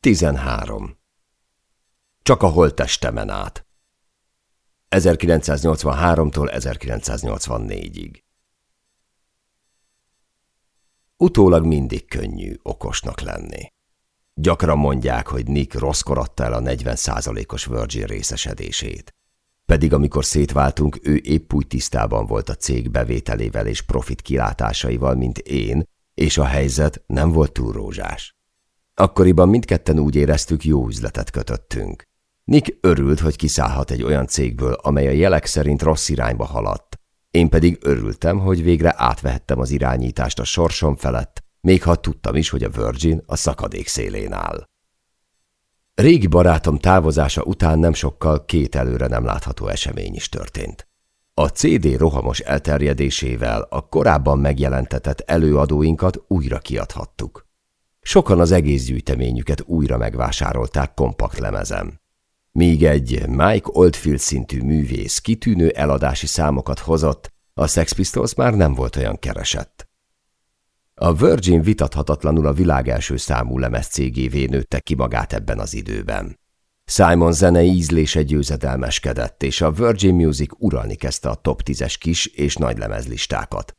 13. Csak a holttestemen át. 1983-tól 1984-ig. Utólag mindig könnyű okosnak lenni. Gyakran mondják, hogy Nick rosszkor adta el a 40%-os Virgin részesedését. Pedig amikor szétváltunk, ő épp úgy tisztában volt a cég bevételével és profit kilátásaival, mint én, és a helyzet nem volt túl rózsás. Akkoriban mindketten úgy éreztük, jó üzletet kötöttünk. Nick örült, hogy kiszállhat egy olyan cégből, amely a jelek szerint rossz irányba haladt. Én pedig örültem, hogy végre átvehettem az irányítást a sorsom felett, még ha tudtam is, hogy a Virgin a szakadék szélén áll. Régi barátom távozása után nem sokkal két előre nem látható esemény is történt. A CD rohamos elterjedésével a korábban megjelentetett előadóinkat újra kiadhattuk. Sokan az egész gyűjteményüket újra megvásárolták kompakt lemezem. Míg egy Mike Oldfield szintű művész kitűnő eladási számokat hozott, a Sex Pistols már nem volt olyan keresett. A Virgin vitathatatlanul a világ első számú lemez cégévé nőtte ki magát ebben az időben. Simon zene ízlése győzedelmeskedett, és a Virgin Music uralni kezdte a top 10-es kis és nagy lemezlistákat.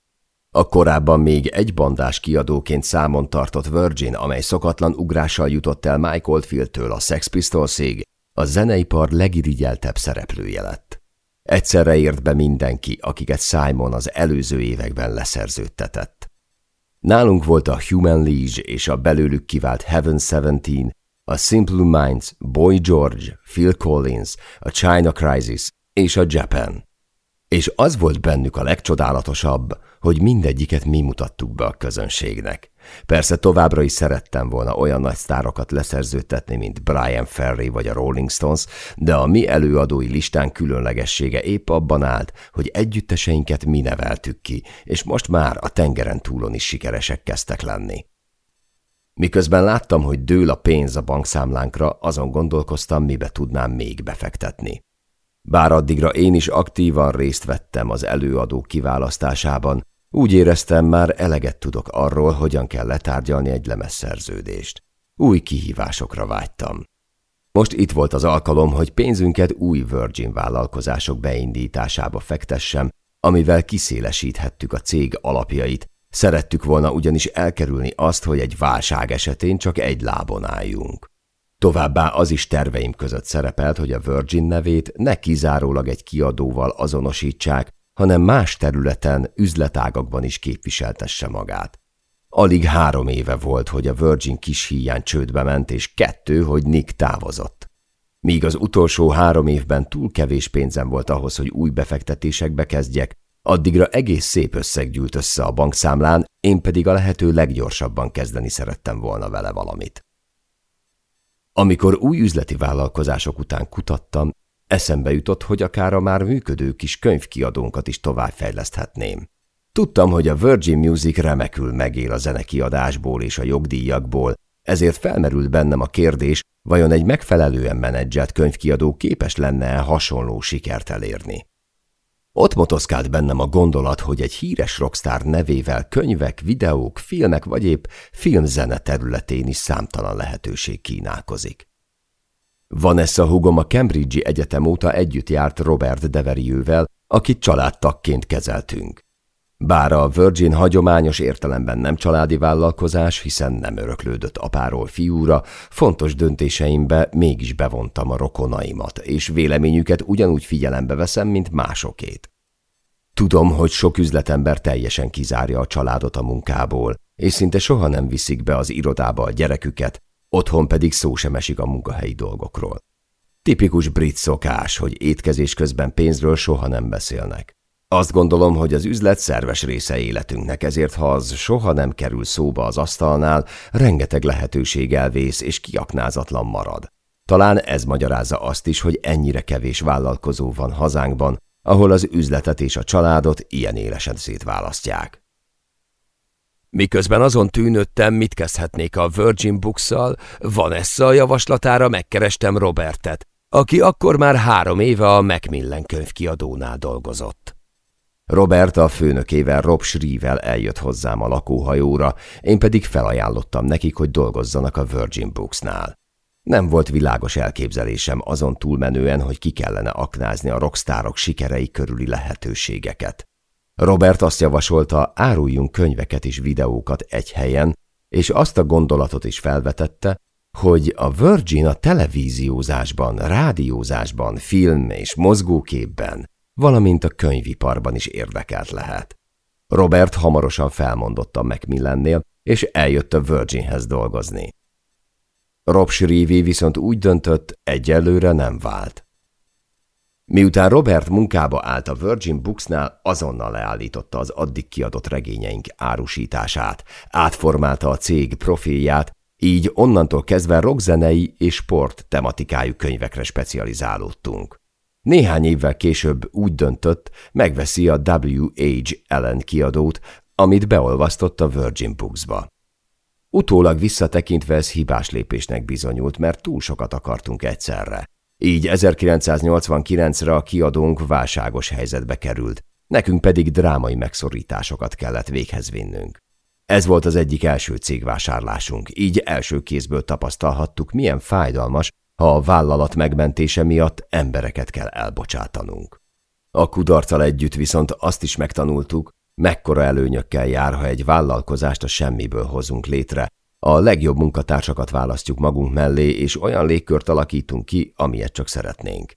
A korábban még egy bandás kiadóként számon tartott Virgin, amely szokatlan ugrással jutott el Mike Oldfieldtől a Sex Pistolsig, a zeneipar legirigyeltebb szereplője lett. Egyszerre ért be mindenki, akiket Simon az előző években leszerződtetett. Nálunk volt a Human League és a belőlük kivált Heaven 17, a Simple Minds, Boy George, Phil Collins, a China Crisis és a Japan. És az volt bennük a legcsodálatosabb, hogy mindegyiket mi mutattuk be a közönségnek. Persze továbbra is szerettem volna olyan nagy sztárokat leszerződtetni, mint Brian Ferry vagy a Rolling Stones, de a mi előadói listán különlegessége épp abban állt, hogy együtteseinket mi neveltük ki, és most már a tengeren túlon is sikeresek kezdtek lenni. Miközben láttam, hogy dől a pénz a bankszámlánkra, azon gondolkoztam, mibe tudnám még befektetni. Bár addigra én is aktívan részt vettem az előadó kiválasztásában, úgy éreztem, már eleget tudok arról, hogyan kell letárgyalni egy lemezszerződést. Új kihívásokra vágytam. Most itt volt az alkalom, hogy pénzünket új Virgin vállalkozások beindításába fektessem, amivel kiszélesíthettük a cég alapjait. Szerettük volna ugyanis elkerülni azt, hogy egy válság esetén csak egy lábon álljunk. Továbbá az is terveim között szerepelt, hogy a Virgin nevét ne kizárólag egy kiadóval azonosítsák, hanem más területen, üzletágakban is képviseltesse magát. Alig három éve volt, hogy a Virgin kis híján csődbe ment, és kettő, hogy Nick távozott. Míg az utolsó három évben túl kevés pénzem volt ahhoz, hogy új befektetésekbe kezdjek, addigra egész szép összeg gyűlt össze a bankszámlán, én pedig a lehető leggyorsabban kezdeni szerettem volna vele valamit. Amikor új üzleti vállalkozások után kutattam, eszembe jutott, hogy akár a már működő kis könyvkiadónkat is továbbfejleszthetném. Tudtam, hogy a Virgin Music remekül megél a zenekiadásból és a jogdíjakból, ezért felmerült bennem a kérdés, vajon egy megfelelően menedzselt könyvkiadó képes lenne-e hasonló sikert elérni. Ott motoszkált bennem a gondolat, hogy egy híres rockstar nevével könyvek, videók, filmek vagy épp filmzene területén is számtalan lehetőség kínálkozik. Vanessa hugom a Cambridge Egyetem óta együtt járt Robert Deveriővel, akit családtakként kezeltünk. Bár a Virgin hagyományos értelemben nem családi vállalkozás, hiszen nem öröklődött apáról fiúra, fontos döntéseimbe mégis bevontam a rokonaimat, és véleményüket ugyanúgy figyelembe veszem, mint másokét. Tudom, hogy sok üzletember teljesen kizárja a családot a munkából, és szinte soha nem viszik be az irodába a gyereküket, otthon pedig szó sem esik a munkahelyi dolgokról. Tipikus brit szokás, hogy étkezés közben pénzről soha nem beszélnek. Azt gondolom, hogy az üzlet szerves része életünknek, ezért ha az soha nem kerül szóba az asztalnál, rengeteg lehetőség elvész és kiaknázatlan marad. Talán ez magyarázza azt is, hogy ennyire kevés vállalkozó van hazánkban, ahol az üzletet és a családot ilyen élesen szétválasztják. Miközben azon tűnődtem, mit kezdhetnék a Virgin Books-szal, Vanessa javaslatára megkerestem Robertet, aki akkor már három éve a Macmillan könyvkiadónál dolgozott. Robert a főnökével Rob Shreevel eljött hozzám a lakóhajóra, én pedig felajánlottam nekik, hogy dolgozzanak a Virgin Booksnál. Nem volt világos elképzelésem azon túlmenően, hogy ki kellene aknázni a rockstárok sikerei körüli lehetőségeket. Robert azt javasolta, áruljunk könyveket és videókat egy helyen, és azt a gondolatot is felvetette, hogy a Virgin a televíziózásban, rádiózásban, film és mozgóképben, valamint a könyviparban is érdekelt lehet. Robert hamarosan felmondott a Macmillannél, és eljött a Virginhez dolgozni. Rob Shreevy viszont úgy döntött, egyelőre nem vált. Miután Robert munkába állt a Virgin Booksnál, azonnal leállította az addig kiadott regényeink árusítását, átformálta a cég profilját, így onnantól kezdve rockzenei és sport tematikájú könyvekre specializálódtunk. Néhány évvel később úgy döntött, megveszi a W.H. Allen kiadót, amit beolvasztott a Virgin Booksba. Utólag visszatekintve ez hibás lépésnek bizonyult, mert túl sokat akartunk egyszerre. Így 1989-re a kiadónk válságos helyzetbe került, nekünk pedig drámai megszorításokat kellett véghez vinnünk. Ez volt az egyik első cégvásárlásunk, így első kézből tapasztalhattuk, milyen fájdalmas, ha a vállalat megmentése miatt embereket kell elbocsátanunk. A kudarccal együtt viszont azt is megtanultuk, mekkora előnyökkel jár, ha egy vállalkozást a semmiből hozunk létre, a legjobb munkatársakat választjuk magunk mellé, és olyan légkört alakítunk ki, amilyet csak szeretnénk.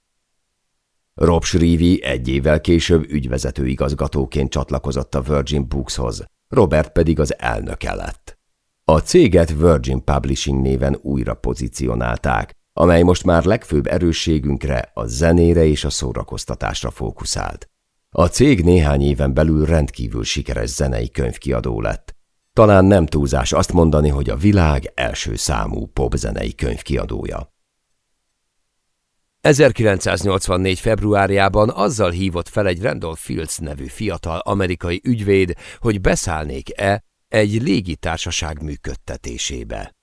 Rob Shreevy egy évvel később ügyvezető igazgatóként csatlakozott a Virgin Bookshoz, Robert pedig az elnöke lett. A céget Virgin Publishing néven újra pozícionálták, amely most már legfőbb erősségünkre, a zenére és a szórakoztatásra fókuszált. A cég néhány éven belül rendkívül sikeres zenei könyvkiadó lett. Talán nem túlzás azt mondani, hogy a világ első számú popzenei könyvkiadója. 1984. februárjában azzal hívott fel egy Randolph Fields nevű fiatal amerikai ügyvéd, hogy beszállnék-e egy légitársaság működtetésébe.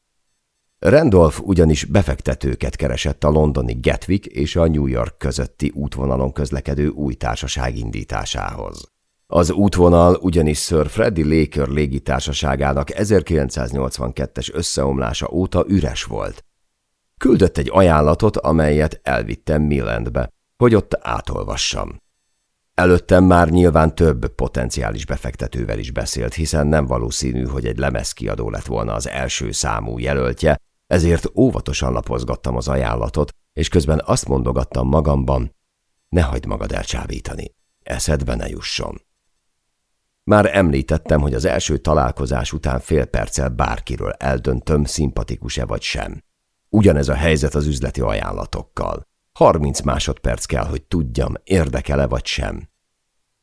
Randolph ugyanis befektetőket keresett a londoni Gatwick és a New York közötti útvonalon közlekedő új társaság indításához. Az útvonal ugyanis Sir Freddie Laker légitársaságának 1982-es összeomlása óta üres volt. Küldött egy ajánlatot, amelyet elvittem Millandbe, hogy ott átolvassam. Előttem már nyilván több potenciális befektetővel is beszélt, hiszen nem valószínű, hogy egy lemezkiadó lett volna az első számú jelöltje, ezért óvatosan lapozgattam az ajánlatot, és közben azt mondogattam magamban, ne hagyd magad elcsábítani, eszedbe ne jusson. Már említettem, hogy az első találkozás után fél perccel bárkiről eldöntöm, szimpatikus-e vagy sem. Ugyanez a helyzet az üzleti ajánlatokkal. 30 másodperc kell, hogy tudjam, érdekele vagy sem.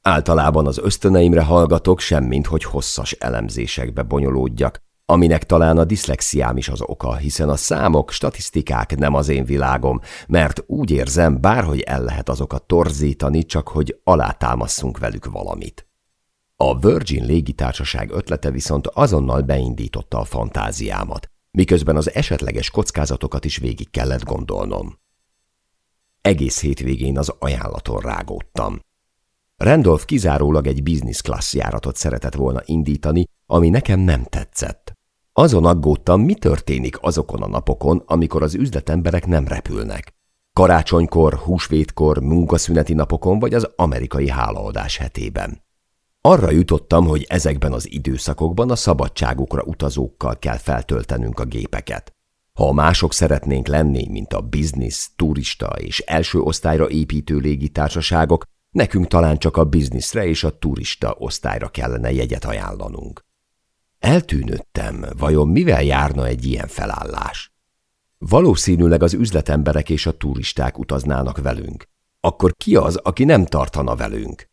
Általában az ösztöneimre hallgatok, semmint hogy hosszas elemzésekbe bonyolódjak, aminek talán a diszlexiám is az oka, hiszen a számok, statisztikák nem az én világom, mert úgy érzem, bárhogy el lehet azokat torzítani, csak hogy alátámasszunk velük valamit. A Virgin légitársaság ötlete viszont azonnal beindította a fantáziámat, miközben az esetleges kockázatokat is végig kellett gondolnom. Egész hétvégén az ajánlaton rágódtam. Randolph kizárólag egy business class járatot szeretett volna indítani, ami nekem nem tetszett. Azon aggódtam, mi történik azokon a napokon, amikor az üzletemberek nem repülnek. Karácsonykor, húsvétkor, munkaszüneti napokon vagy az amerikai hálaadás hetében. Arra jutottam, hogy ezekben az időszakokban a szabadságukra utazókkal kell feltöltenünk a gépeket. Ha mások szeretnénk lenni, mint a biznisz, turista és első osztályra építő légitársaságok, nekünk talán csak a bizniszre és a turista osztályra kellene jegyet ajánlanunk. Eltűnődtem, vajon mivel járna egy ilyen felállás? Valószínűleg az üzletemberek és a turisták utaznának velünk. Akkor ki az, aki nem tartana velünk?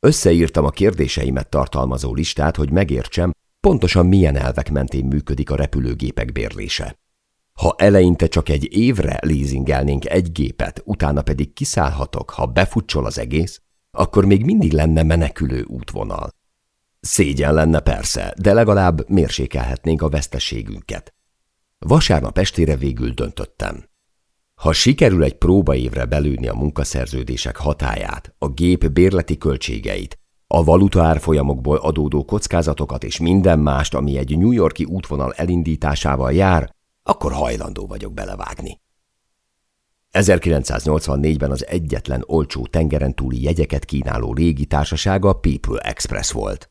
Összeírtam a kérdéseimet tartalmazó listát, hogy megértsem, pontosan milyen elvek mentén működik a repülőgépek bérlése. Ha eleinte csak egy évre leasingelnénk egy gépet, utána pedig kiszállhatok, ha befutcsol az egész, akkor még mindig lenne menekülő útvonal. Szégyen lenne persze, de legalább mérsékelhetnénk a veszteségünket. Vasárnap estére végül döntöttem. Ha sikerül egy próbaévre belőni a munkaszerződések hatáját, a gép bérleti költségeit, a valuta árfolyamokból adódó kockázatokat és minden mást, ami egy New Yorki útvonal elindításával jár, akkor hajlandó vagyok belevágni. 1984-ben az egyetlen olcsó tengeren túli jegyeket kínáló légitársasága a People Express volt.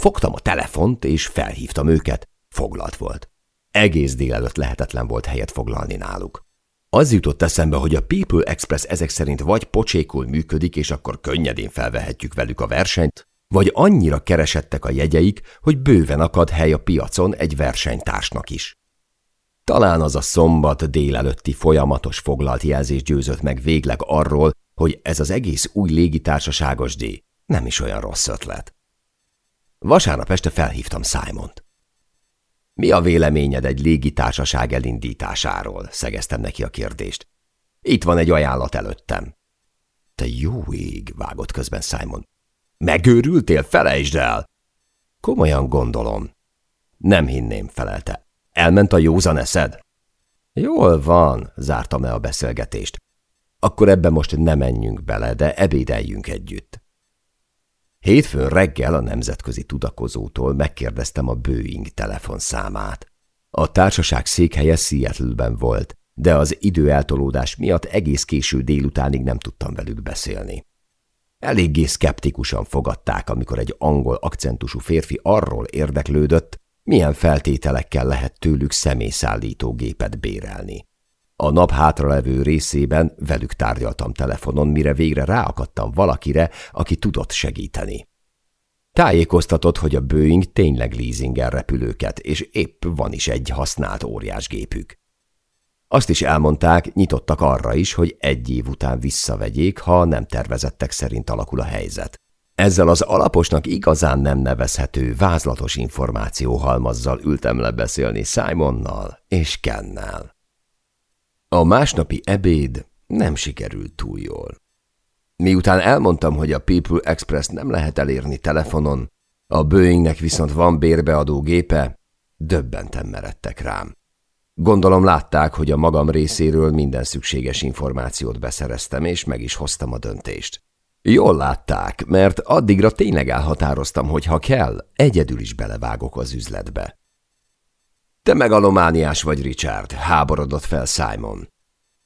Fogtam a telefont, és felhívtam őket. Foglalt volt. Egész délelőtt lehetetlen volt helyet foglalni náluk. Az jutott eszembe, hogy a People Express ezek szerint vagy pocsékul működik, és akkor könnyedén felvehetjük velük a versenyt, vagy annyira keresettek a jegyeik, hogy bőven akad hely a piacon egy versenytársnak is. Talán az a szombat délelőtti folyamatos foglalt jelzés győzött meg végleg arról, hogy ez az egész új légitársaságos díj nem is olyan rossz ötlet. Vasárnap este felhívtam Simont. Mi a véleményed egy légitársaság elindításáról? szegeztem neki a kérdést. Itt van egy ajánlat előttem. Te jó ég, vágott közben Simon. Megőrültél? Felejtsd el! Komolyan gondolom. Nem hinném, felelte. Elment a józan eszed? Jól van, zártam le a beszélgetést. Akkor ebbe most ne menjünk bele, de ebédeljünk együtt. Hétfőn reggel a nemzetközi tudakozótól megkérdeztem a Boeing telefonszámát. A társaság székhelye Seattle-ben volt, de az időeltolódás miatt egész késő délutánig nem tudtam velük beszélni. Eléggé szkeptikusan fogadták, amikor egy angol akcentusú férfi arról érdeklődött, milyen feltételekkel lehet tőlük személyszállító gépet bérelni. A nap hátralevő részében velük tárgyaltam telefonon, mire végre ráakadtam valakire, aki tudott segíteni. Tájékoztatott, hogy a Boeing tényleg leasingel repülőket, és épp van is egy használt óriásgépük. Azt is elmondták, nyitottak arra is, hogy egy év után visszavegyék, ha nem tervezettek szerint alakul a helyzet. Ezzel az alaposnak igazán nem nevezhető vázlatos információhalmazzal ültem le beszélni Simonnal és Kennel. A másnapi ebéd nem sikerült túl jól. Miután elmondtam, hogy a People Express nem lehet elérni telefonon, a Boeingnek viszont van bérbeadó gépe, döbbenten meredtek rám. Gondolom látták, hogy a magam részéről minden szükséges információt beszereztem, és meg is hoztam a döntést. Jól látták, mert addigra tényleg elhatároztam, hogy ha kell, egyedül is belevágok az üzletbe. Te megalomániás vagy, Richard, háborodott fel Simon.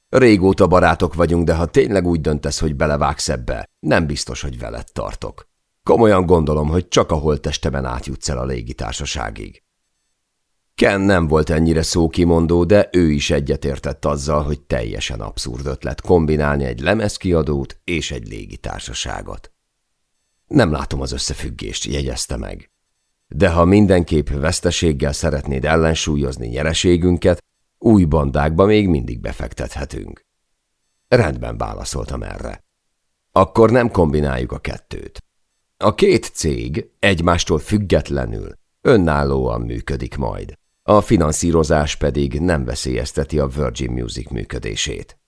Régóta barátok vagyunk, de ha tényleg úgy döntesz, hogy belevágsz ebbe, nem biztos, hogy veled tartok. Komolyan gondolom, hogy csak a holtestemen átjutsz el a légitársaságig. Ken nem volt ennyire szókimondó, de ő is egyetértett azzal, hogy teljesen abszurd ötlet kombinálni egy lemezkiadót és egy légitársaságot. Nem látom az összefüggést, jegyezte meg. De ha mindenképp veszteséggel szeretnéd ellensúlyozni nyereségünket, új bandákba még mindig befektethetünk. Rendben válaszoltam erre. Akkor nem kombináljuk a kettőt. A két cég egymástól függetlenül, önállóan működik majd. A finanszírozás pedig nem veszélyezteti a Virgin Music működését.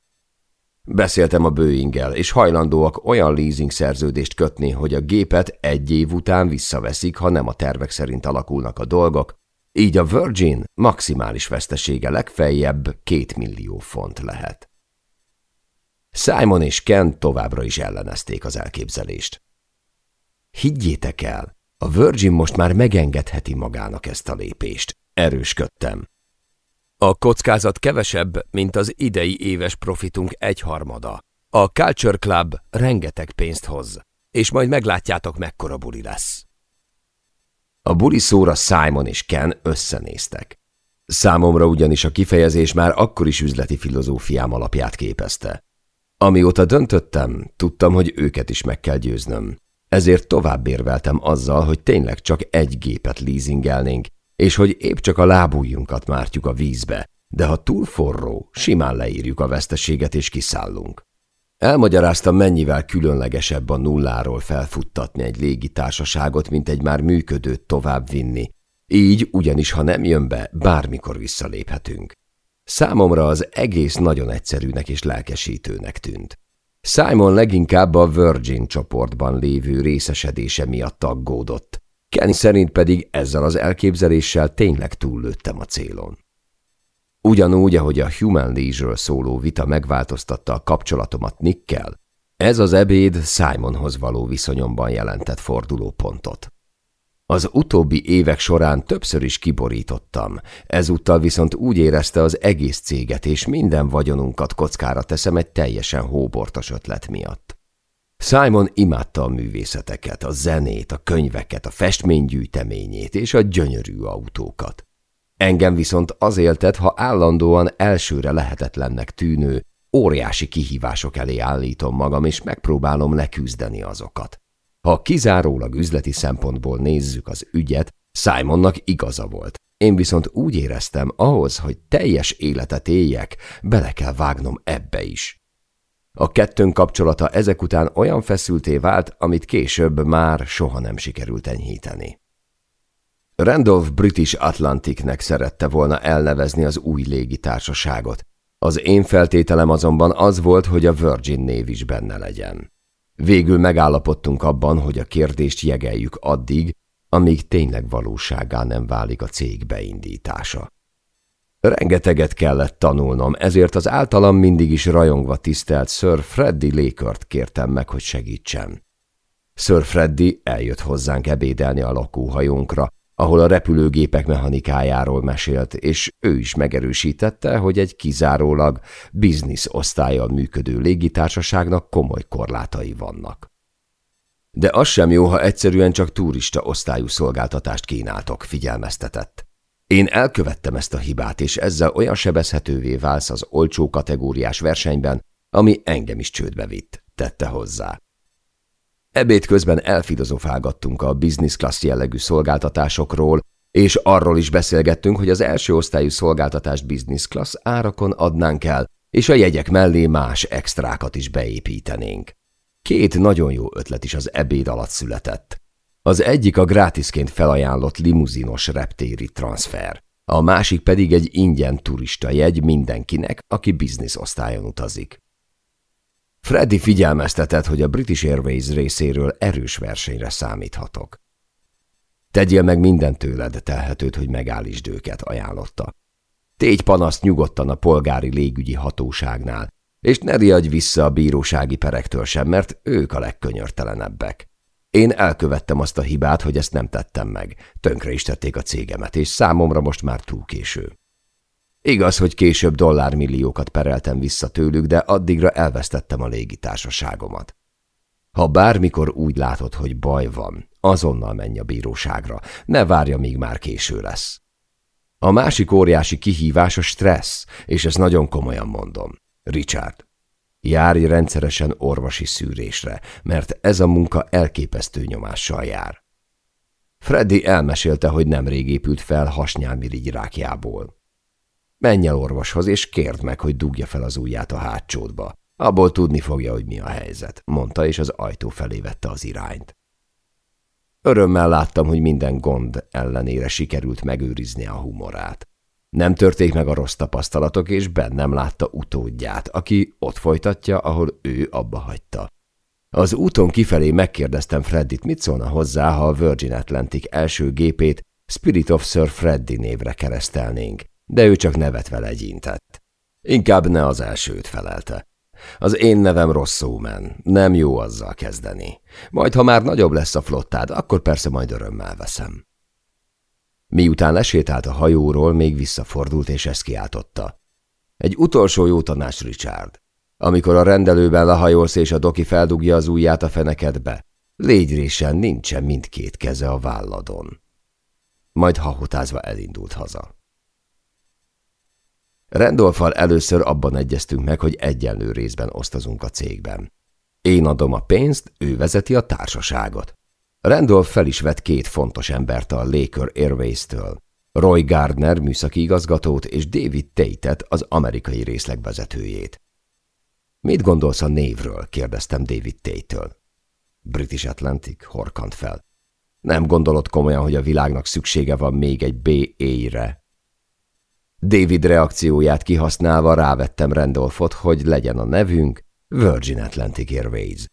Beszéltem a Boeinggel, és hajlandóak olyan leasing szerződést kötni, hogy a gépet egy év után visszaveszik, ha nem a tervek szerint alakulnak a dolgok, így a Virgin maximális vesztesége legfeljebb két millió font lehet. Simon és Ken továbbra is ellenezték az elképzelést. Higgyétek el, a Virgin most már megengedheti magának ezt a lépést. Erősködtem. A kockázat kevesebb, mint az idei éves profitunk egyharmada. A Culture Club rengeteg pénzt hoz, és majd meglátjátok, mekkora buli lesz. A buli szóra Simon és Ken összenéztek. Számomra ugyanis a kifejezés már akkor is üzleti filozófiám alapját képezte. Amióta döntöttem, tudtam, hogy őket is meg kell győznöm. Ezért tovább érveltem azzal, hogy tényleg csak egy gépet leasingelnénk, és hogy épp csak a lábujjunkat mártjuk a vízbe, de ha túl forró, simán leírjuk a veszteséget és kiszállunk. Elmagyaráztam, mennyivel különlegesebb a nulláról felfuttatni egy légitársaságot, mint egy már működőt továbbvinni. Így ugyanis, ha nem jön be, bármikor visszaléphetünk. Számomra az egész nagyon egyszerűnek és lelkesítőnek tűnt. Simon leginkább a Virgin csoportban lévő részesedése miatt aggódott, Kenny szerint pedig ezzel az elképzeléssel tényleg túllőttem a célon. Ugyanúgy, ahogy a Human Leisure szóló vita megváltoztatta a kapcsolatomat Nickkel, ez az ebéd Simonhoz való viszonyomban jelentett fordulópontot. Az utóbbi évek során többször is kiborítottam, ezúttal viszont úgy érezte az egész céget és minden vagyonunkat kockára teszem egy teljesen hóbortos ötlet miatt. Simon imádta a művészeteket, a zenét, a könyveket, a festménygyűjteményét és a gyönyörű autókat. Engem viszont az éltet, ha állandóan elsőre lehetetlennek tűnő, óriási kihívások elé állítom magam, és megpróbálom leküzdeni azokat. Ha kizárólag üzleti szempontból nézzük az ügyet, Simonnak igaza volt. Én viszont úgy éreztem, ahhoz, hogy teljes életet éljek, bele kell vágnom ebbe is. A kettőnk kapcsolata ezek után olyan feszülté vált, amit később már soha nem sikerült enyhíteni. Randolph British Atlanticnek szerette volna elnevezni az új légitársaságot. Az én feltételem azonban az volt, hogy a Virgin név is benne legyen. Végül megállapodtunk abban, hogy a kérdést jegeljük addig, amíg tényleg valóságá nem válik a cég beindítása. Rengeteget kellett tanulnom, ezért az általam mindig is rajongva tisztelt Sir Freddy Lakert kértem meg, hogy segítsen. Sir Freddy eljött hozzánk ebédelni a lakóhajónkra, ahol a repülőgépek mechanikájáról mesélt, és ő is megerősítette, hogy egy kizárólag biznisz osztályon működő légitársaságnak komoly korlátai vannak. De az sem jó, ha egyszerűen csak turista osztályú szolgáltatást kínáltok, figyelmeztetett. Én elkövettem ezt a hibát, és ezzel olyan sebezhetővé válsz az olcsó kategóriás versenyben, ami engem is csődbe vitt, tette hozzá. Ebéd közben elfilozofálgattunk a business class jellegű szolgáltatásokról, és arról is beszélgettünk, hogy az első osztályú szolgáltatást business class árakon adnánk el, és a jegyek mellé más extrákat is beépítenénk. Két nagyon jó ötlet is az ebéd alatt született. Az egyik a grátisként felajánlott limuzinos reptéri transfer, a másik pedig egy ingyen turista jegy mindenkinek, aki business osztályon utazik. Freddy figyelmeztetett, hogy a British Airways részéről erős versenyre számíthatok. Tegyél meg minden tőled telhetőt, hogy megállítsd őket, ajánlotta. Tégy panaszt nyugodtan a polgári légügyi hatóságnál, és ne riadj vissza a bírósági perektől sem, mert ők a legkönyörtelenebbek. Én elkövettem azt a hibát, hogy ezt nem tettem meg. Tönkre is tették a cégemet, és számomra most már túl késő. Igaz, hogy később dollármilliókat pereltem vissza tőlük, de addigra elvesztettem a légitársaságomat. Ha bármikor úgy látod, hogy baj van, azonnal menj a bíróságra, ne várja, míg már késő lesz. A másik óriási kihívás a stressz, és ezt nagyon komolyan mondom. Richard, járj rendszeresen orvosi szűrésre, mert ez a munka elképesztő nyomással jár. Freddy elmesélte, hogy nemrég épült fel hasnyálmirigy rákjából. Menj el orvoshoz, és kérd meg, hogy dugja fel az ujját a hátsódba. Abból tudni fogja, hogy mi a helyzet, mondta, és az ajtó felé vette az irányt. Örömmel láttam, hogy minden gond ellenére sikerült megőrizni a humorát. Nem törték meg a rossz tapasztalatok, és bennem látta utódját, aki ott folytatja, ahol ő abba hagyta. Az úton kifelé megkérdeztem Freddit, mit szólna hozzá, ha a Virgin Atlantic első gépét Spirit of Sir Freddy névre keresztelnénk, de ő csak nevetve legyintett. Inkább ne az elsőt felelte. Az én nevem rossz men, nem jó azzal kezdeni. Majd, ha már nagyobb lesz a flottád, akkor persze majd örömmel veszem. Miután lesétált a hajóról, még visszafordult és ezt kiáltotta. Egy utolsó jó tanács, Richard. Amikor a rendelőben lehajolsz és a doki feldugja az ujját a fenekedbe, légy résen nincsen mindkét keze a válladon. Majd hahotázva elindult haza. Randolfal először abban egyeztünk meg, hogy egyenlő részben osztozunk a cégben. Én adom a pénzt, ő vezeti a társaságot. Randolph fel is vett két fontos embert a Laker Airways-től. Roy Gardner műszaki igazgatót és David Tate-et az amerikai részleg vezetőjét. Mit gondolsz a névről? kérdeztem David Tate-től. British Atlantic horkant fel. Nem gondolod komolyan, hogy a világnak szüksége van még egy BA-re, David reakcióját kihasználva rávettem Randolphot, hogy legyen a nevünk Virgin Atlantic Airways.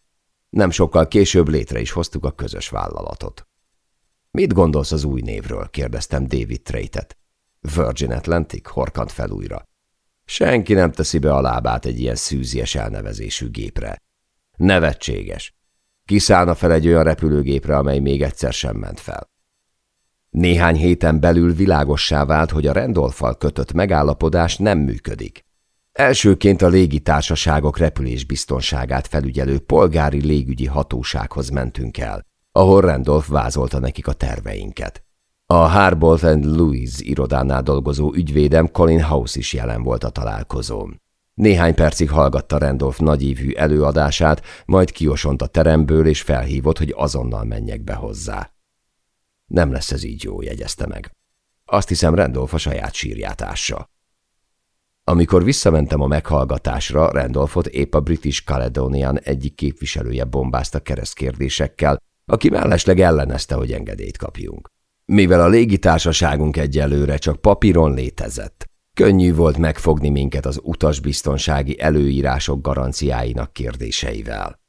Nem sokkal később létre is hoztuk a közös vállalatot. Mit gondolsz az új névről? kérdeztem David Traitet. Virgin Atlantic horkant fel újra. Senki nem teszi be a lábát egy ilyen szűzies elnevezésű gépre. Nevetséges. Kiszállna fel egy olyan repülőgépre, amely még egyszer sem ment fel. Néhány héten belül világossá vált, hogy a Randolfal kötött megállapodás nem működik. Elsőként a légitársaságok repülésbiztonságát felügyelő polgári légügyi hatósághoz mentünk el, ahol Randolph vázolta nekik a terveinket. A Harbolt and Louis irodánál dolgozó ügyvédem Colin House is jelen volt a találkozón. Néhány percig hallgatta Randolph nagyívű előadását, majd kiosont a teremből, és felhívott, hogy azonnal menjek be hozzá. Nem lesz ez így jó, jegyezte meg. Azt hiszem, Randolph a saját sírját ássa. Amikor visszamentem a meghallgatásra, Randolphot épp a British Caledonian egyik képviselője bombázta keresztkérdésekkel, aki mellesleg ellenezte, hogy engedélyt kapjunk. Mivel a légitársaságunk egyelőre csak papíron létezett, könnyű volt megfogni minket az utasbiztonsági előírások garanciáinak kérdéseivel.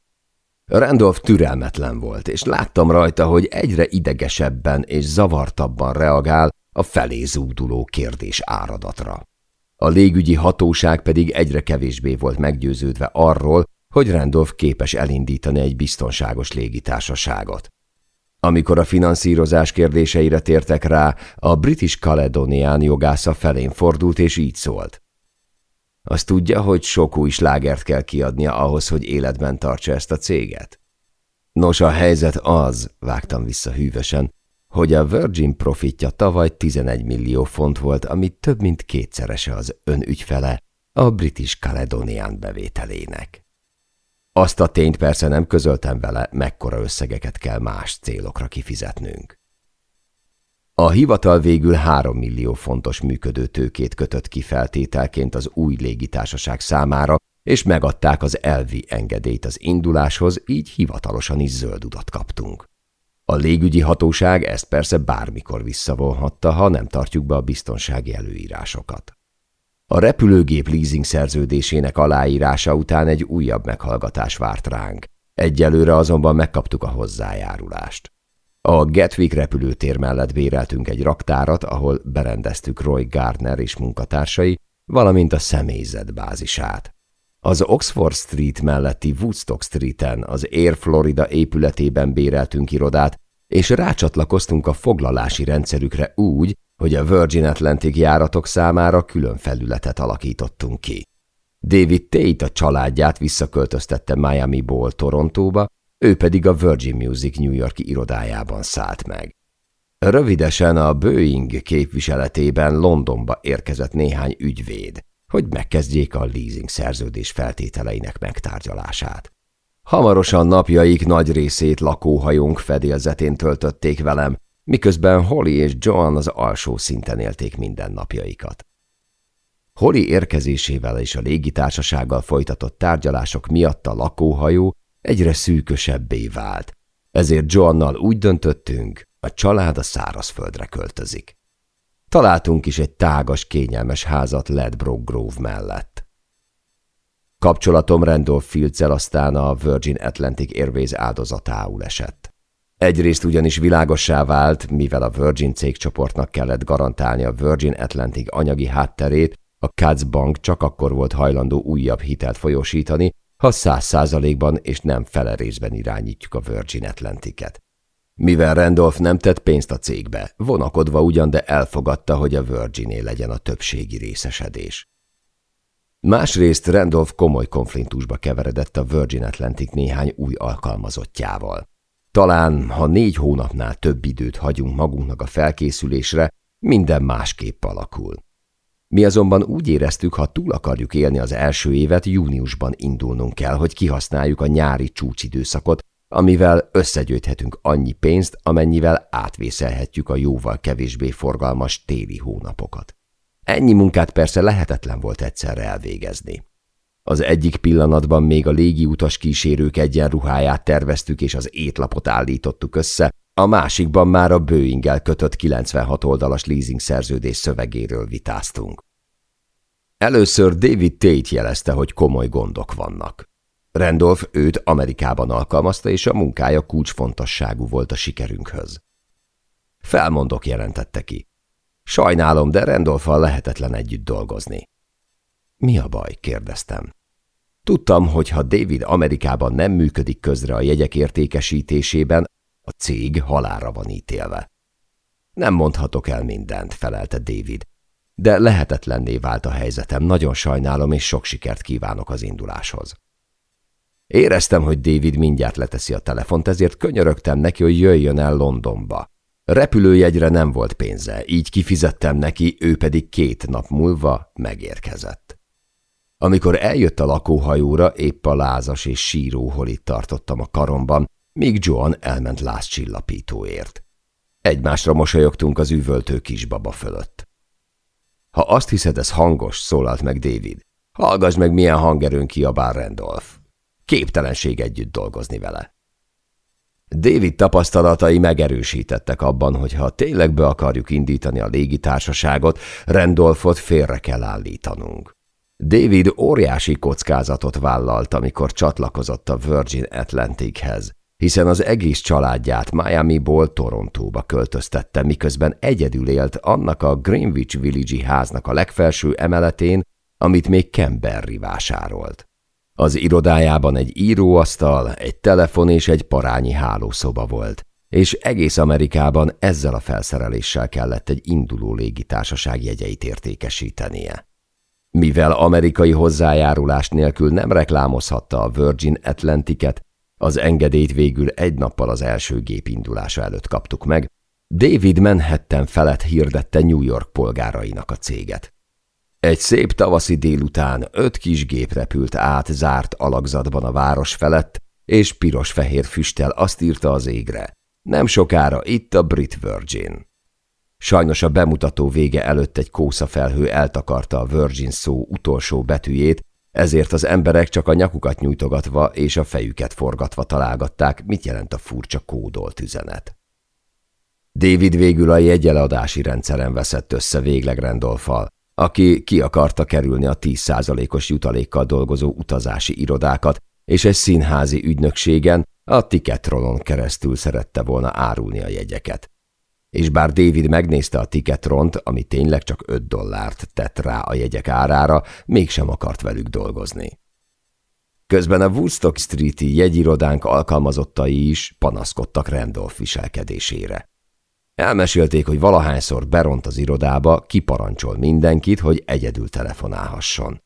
Randolph türelmetlen volt, és láttam rajta, hogy egyre idegesebben és zavartabban reagál a felé zúduló kérdés áradatra. A légügyi hatóság pedig egyre kevésbé volt meggyőződve arról, hogy Randolph képes elindítani egy biztonságos légitársaságot. Amikor a finanszírozás kérdéseire tértek rá, a British Caledonian jogásza felén fordult, és így szólt. Azt tudja, hogy sok új slágert kell kiadnia ahhoz, hogy életben tartsa ezt a céget? Nos, a helyzet az, vágtam vissza hűvösen, hogy a Virgin profitja tavaly 11 millió font volt, ami több mint kétszerese az ön ügyfele a British Caledonian bevételének. Azt a tényt persze nem közöltem vele, mekkora összegeket kell más célokra kifizetnünk. A hivatal végül 3 millió fontos működő tőkét kötött ki feltételként az új légitársaság számára, és megadták az elvi engedélyt az induláshoz, így hivatalosan is zöld utat kaptunk. A légügyi hatóság ezt persze bármikor visszavonhatta, ha nem tartjuk be a biztonsági előírásokat. A repülőgép leasing szerződésének aláírása után egy újabb meghallgatás várt ránk. Egyelőre azonban megkaptuk a hozzájárulást. A Gatwick repülőtér mellett béreltünk egy raktárat, ahol berendeztük Roy Gardner és munkatársai, valamint a személyzet bázisát. Az Oxford Street melletti Woodstock Streeten, az Air Florida épületében béreltünk irodát, és rácsatlakoztunk a foglalási rendszerükre úgy, hogy a Virgin Atlantic járatok számára külön felületet alakítottunk ki. David Tate a családját visszaköltöztette Miami-ból Torontóba, ő pedig a Virgin Music New Yorki irodájában szállt meg. Rövidesen a Boeing képviseletében Londonba érkezett néhány ügyvéd, hogy megkezdjék a leasing szerződés feltételeinek megtárgyalását. Hamarosan napjaik nagy részét lakóhajónk fedélzetén töltötték velem, miközben Holly és Joan az alsó szinten élték mindennapjaikat. Holly érkezésével és a légitársasággal folytatott tárgyalások miatt a lakóhajó egyre szűkösebbé vált, ezért Joannal úgy döntöttünk, a család a szárazföldre költözik. Találtunk is egy tágas, kényelmes házat Ledbroke Grove mellett. Kapcsolatom Randolph fields aztán a Virgin Atlantic Airways áldozatául esett. Egyrészt ugyanis világossá vált, mivel a Virgin cégcsoportnak kellett garantálni a Virgin Atlantic anyagi hátterét, a Katz Bank csak akkor volt hajlandó újabb hitelt folyosítani, ha száz százalékban és nem fele részben irányítjuk a Virgin Atlantic-et. Mivel Randolph nem tett pénzt a cégbe, vonakodva ugyan, de elfogadta, hogy a Virginé legyen a többségi részesedés. Másrészt Randolph komoly konfliktusba keveredett a Virgin Atlantic néhány új alkalmazottjával. Talán, ha négy hónapnál több időt hagyunk magunknak a felkészülésre, minden másképp alakul. Mi azonban úgy éreztük, ha túl akarjuk élni az első évet, júniusban indulnunk kell, hogy kihasználjuk a nyári csúcsidőszakot, amivel összegyűjthetünk annyi pénzt, amennyivel átvészelhetjük a jóval kevésbé forgalmas téli hónapokat. Ennyi munkát persze lehetetlen volt egyszerre elvégezni. Az egyik pillanatban még a légiutas kísérők egyenruháját terveztük és az étlapot állítottuk össze, a másikban már a boeing kötött 96 oldalas leasing szerződés szövegéről vitáztunk. Először David Tate jelezte, hogy komoly gondok vannak. Randolph őt Amerikában alkalmazta, és a munkája kulcsfontosságú volt a sikerünkhöz. Felmondok jelentette ki. Sajnálom, de Randolph lehetetlen együtt dolgozni. Mi a baj? kérdeztem. Tudtam, hogy ha David Amerikában nem működik közre a jegyek értékesítésében, a cég halára van ítélve. Nem mondhatok el mindent, felelte David. De lehetetlenné vált a helyzetem, nagyon sajnálom, és sok sikert kívánok az induláshoz. Éreztem, hogy David mindjárt leteszi a telefont, ezért könyörögtem neki, hogy jöjjön el Londonba. Repülőjegyre nem volt pénze, így kifizettem neki, ő pedig két nap múlva megérkezett. Amikor eljött a lakóhajóra, épp a lázas és síró holit tartottam a karomban, míg Joan elment lázcsillapítóért. Egymásra mosolyogtunk az üvöltő kisbaba fölött. Ha azt hiszed, ez hangos, szólalt meg David. Hallgass meg, milyen hangerőn kiabál Randolph. Képtelenség együtt dolgozni vele. David tapasztalatai megerősítettek abban, hogy ha tényleg be akarjuk indítani a légitársaságot, Randolphot félre kell állítanunk. David óriási kockázatot vállalt, amikor csatlakozott a Virgin Atlantichez, hiszen az egész családját Miami-ból Torontóba költöztette, miközben egyedül élt annak a Greenwich Village háznak a legfelső emeletén, amit még Canberry vásárolt. Az irodájában egy íróasztal, egy telefon és egy parányi hálószoba volt, és egész Amerikában ezzel a felszereléssel kellett egy induló légitársaság jegyeit értékesítenie. Mivel amerikai hozzájárulás nélkül nem reklámozhatta a Virgin Atlantic-et, az engedélyt végül egy nappal az első gép indulása előtt kaptuk meg, David Manhattan felett hirdette New York polgárainak a céget. Egy szép tavaszi délután öt kis gép repült át zárt alakzatban a város felett, és piros-fehér füsttel azt írta az égre. Nem sokára itt a Brit Virgin. Sajnos a bemutató vége előtt egy kószafelhő eltakarta a Virgin szó utolsó betűjét, ezért az emberek csak a nyakukat nyújtogatva és a fejüket forgatva találgatták, mit jelent a furcsa kódolt üzenet. David végül a jegyeladási rendszeren veszett össze végleg Randolfal, aki ki akarta kerülni a 10%-os jutalékkal dolgozó utazási irodákat, és egy színházi ügynökségen, a Ticketronon keresztül szerette volna árulni a jegyeket. És bár David megnézte a Ticketront, ami tényleg csak 5 dollárt tett rá a jegyek árára, mégsem akart velük dolgozni. Közben a Woodstock Street-i jegyirodánk alkalmazottai is panaszkodtak Randolph viselkedésére. Elmesélték, hogy valahányszor beront az irodába, kiparancsol mindenkit, hogy egyedül telefonálhasson.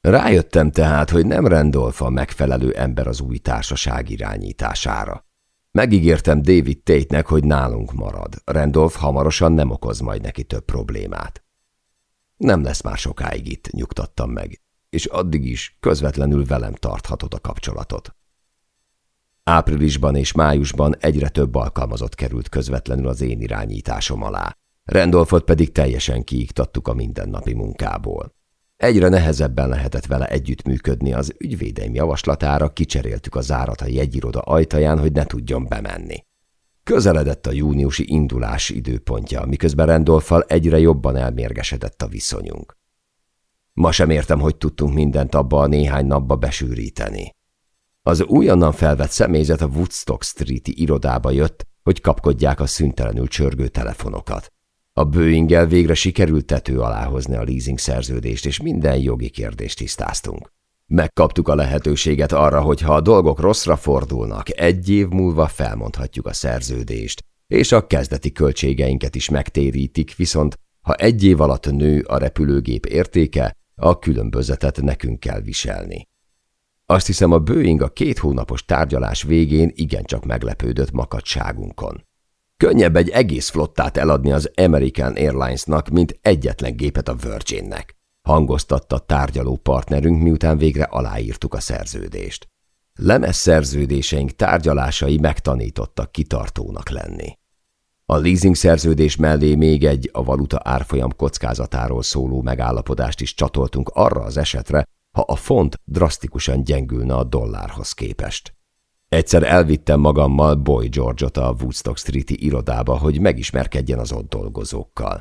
Rájöttem tehát, hogy nem Randolph a megfelelő ember az új társaság irányítására. Megígértem David Tate-nek, hogy nálunk marad. Randolph hamarosan nem okoz majd neki több problémát. Nem lesz már sokáig itt, nyugtattam meg, és addig is közvetlenül velem tarthatod a kapcsolatot. Áprilisban és májusban egyre több alkalmazott került közvetlenül az én irányításom alá. Randolphot pedig teljesen kiiktattuk a mindennapi munkából. Egyre nehezebben lehetett vele együttműködni, az ügyvédeim javaslatára kicseréltük a zárat a jegyiroda ajtaján, hogy ne tudjon bemenni. Közeledett a júniusi indulás időpontja, miközben Randolfal egyre jobban elmérgesedett a viszonyunk. Ma sem értem, hogy tudtunk mindent abba a néhány napba besűríteni. Az újonnan felvett személyzet a Woodstock Street-i irodába jött, hogy kapkodják a szüntelenül csörgő telefonokat. A boeing végre sikerült tető alá hozni a leasing szerződést, és minden jogi kérdést tisztáztunk. Megkaptuk a lehetőséget arra, hogy ha a dolgok rosszra fordulnak, egy év múlva felmondhatjuk a szerződést, és a kezdeti költségeinket is megtérítik, viszont ha egy év alatt nő a repülőgép értéke, a különbözetet nekünk kell viselni. Azt hiszem, a Boeing a két hónapos tárgyalás végén igencsak meglepődött makadságunkon. Könnyebb egy egész flottát eladni az American Airlines-nak, mint egyetlen gépet a Virginnek, hangoztatta tárgyaló partnerünk, miután végre aláírtuk a szerződést. Lemez szerződéseink tárgyalásai megtanítottak kitartónak lenni. A leasing szerződés mellé még egy a valuta árfolyam kockázatáról szóló megállapodást is csatoltunk arra az esetre, ha a font drasztikusan gyengülne a dollárhoz képest. Egyszer elvittem magammal Boy George-ot a Woodstock Street-i irodába, hogy megismerkedjen az ott dolgozókkal.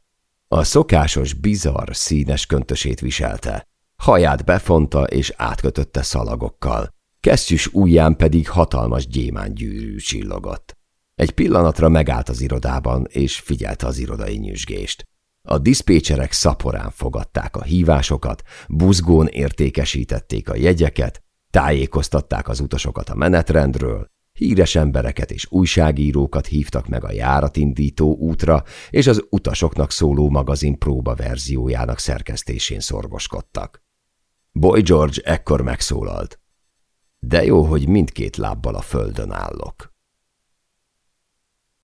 A szokásos, bizarr, színes köntösét viselte. Haját befonta és átkötötte szalagokkal. Kesztyűs ujján pedig hatalmas gyémángyűrű csillogott. Egy pillanatra megállt az irodában, és figyelte az irodai nyüzsgést. A diszpécserek szaporán fogadták a hívásokat, buzgón értékesítették a jegyeket, tájékoztatták az utasokat a menetrendről, Híres embereket és újságírókat hívtak meg a járatindító útra, és az utasoknak szóló magazin próba verziójának szerkesztésén szorgoskodtak. Boy George ekkor megszólalt. De jó, hogy mindkét lábbal a földön állok.